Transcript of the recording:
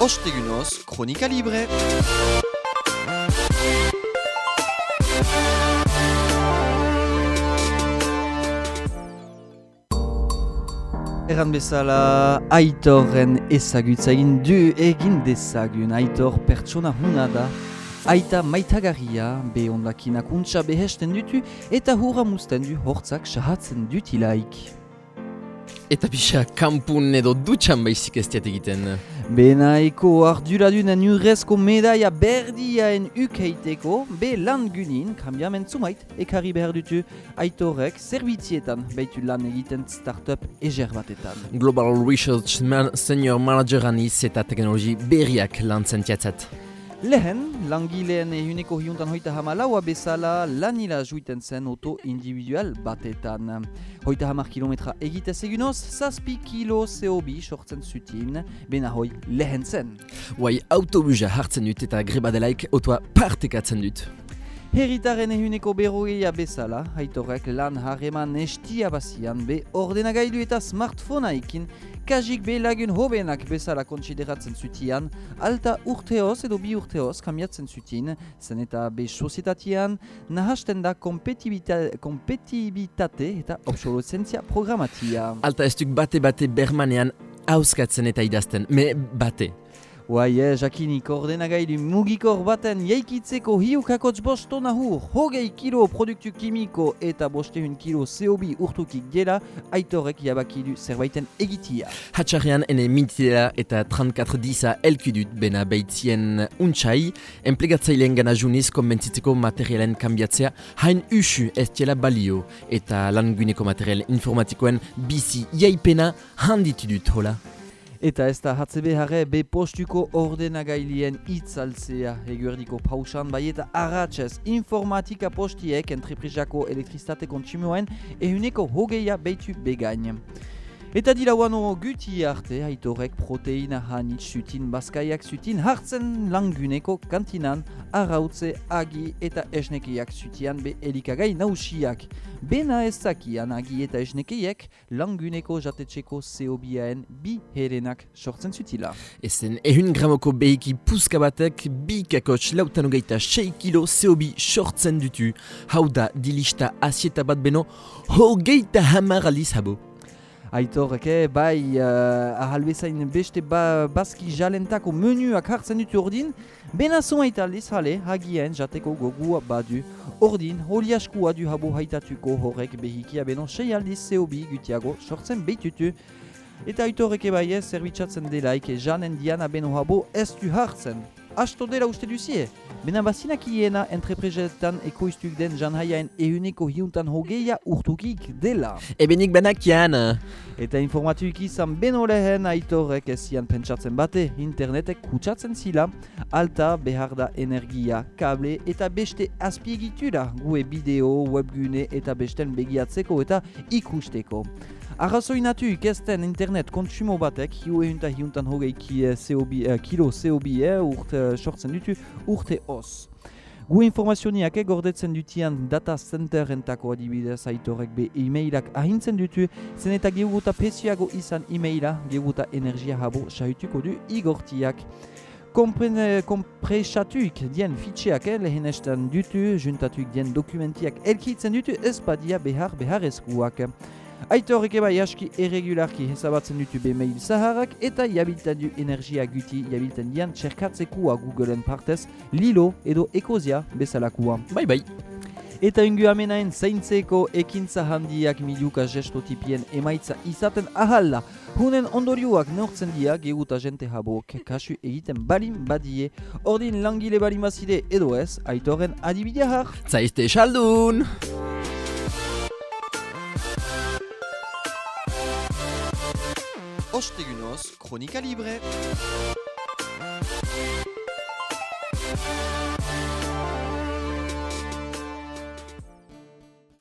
Ostegunoz, Kronika Libre. Erran bezala, Aitorren ezagutza egin du egin dezagun. Aitor pertsona huna da. Aita maitagarria, be ondakinak untsa behesten dutu eta hurra musten du hortzak sahatzen dutilaik. Eta pixa, kampun edo dutxan baizik ez diat egiten. Benaiko arduradunen urrezko medaia berdiaen ukeiteko, be lan gunin, kambiamen zumait, ekarri behar dutu aitorek zerbitzietan baitu lan egiten startup eger batetan. Global Research Man Senior Manager aniz eta teknologi berriak lan zentiatzat. Lehen, langileen ehuneko hiuntan hoita hama laua bezala lanila juiten zen auto individual batetan. Hoita hamar kilometra egitez egunoz, zazpi kilo CO2 sortzen zutin, bena hoi lehen zen. Guai autobusa hartzen dut eta grebadelaik otoa partekatzen dut. Herritaren ehuneko berrogeia bezala, haitorek lan harreman estia bazian be ordenagailu eta smartphonaikin kajik be lagun hobenak bezala kontsideratzen zutian, alta urteoz edo bi urteoz kamiatzen zutin, zen eta be sozietatean nahasten da kompetibita- kompetibitate eta obsolescentzia programatia. Alta ez duk bate-bate bermanean hauskatzen eta idazten, me bate. Guai, eh, jakinik ordenagailu mugikor baten jaikitzeko hiukakotz bosto nahur, hogei kilo produktu kimiko eta bostehun kilo CO2 urtukik dela, aitorek jabakidu zerbaiten egitia. Hatxarrean ene mintidea eta 34 disa elkudut bena beitzien untsai, enplegatzaileen gana juniz konbentzitzeko materialen kambiatzea hain usu ez diela balio eta languneko material informatikoen bizi jaipena handitu dut hola. Eta ez da hatze beharre be postuko ordenagailien itzaltzea eguerdiko pausan bai eta arratsez informatika postiek entreprisako elektriztate kontsumoen ehuneko hogeia beitu begain. Eta dira wano guti arte haitorek proteina hanitz zutin baskaiak zutin hartzen languneko kantinan arrautze agi eta esnekiak zutian be elikagai nausiak. Bena ez zakian agi eta esnekeiek languneko jatetxeko CO2aen bi herenak sortzen zutila. Ezen ehun gramoko behiki puzka batek bi kakotx lautan hogeita 6 kilo CO2 sortzen dutu. Hau da dilista asieta bat beno hogeita hamar aliz habo. Aitorek, eh, bai, uh, ahalbezain beste ba, baski jalentako menuak hartzen dut ordin, bena zumaita aldiz jale, hagien jateko gogua badu. Ordin, holi askua du habo haitatuko horrek behikia beno sei aldiz CO2 gutiago sortzen behitutu. Eta aitorek bai ez zerbitzatzen delaik janen diana beno habo ez du hartzen. Asto dela uste duzie, bena bazinakiena entrepresetan ekoiztuk den janhaiaen ehuneko hiuntan hogeia urtukik dela. Ebenik benakian. Eta informatuik izan beno lehen aitorek ezian pentsatzen bate, internetek kutsatzen zila, alta behar da energia, kable eta beste azpiegitura, gue bideo, webgune eta besten begiatzeko eta ikusteko. Arrazoi natuik ezten internet kontsumo batek, hiu ehunta hiuntan hogei ki, eh, CO2, eh, kilo CO2 eh, urte eh, sortzen dutu urte os. Gu informazioniak gordetzen dutian data centerentako adibidez aitorek be e-mailak ahintzen dutu, zen eta gehuguta pesiago izan e-maila, gehuguta energia habo sahutuko du igortiak. Kompren- Kompresatuik dien fitxeak eh, lehenestan dutu, juntatuik dien dokumentiak elkitzen dutu ez badia behar beharrezkoak. Aitorek eba aski erregularki hezabatzen dutu be mail zaharrak eta jabiltan du energia guti jabiltan dian txerkatzekua Googleen partez Lilo edo Ekozia bezalakua. Bai bai. Eta ungu amenaen zaintzeko ekintza handiak miluka gestotipien emaitza izaten ahalla. Hunen ondorioak neurtzen dia geguta jente habok kasu egiten balin badie. Ordin langile balin bazide edo ez, aitoren adibidea har. Zaizte Roche Tegunos, Chronica Libre.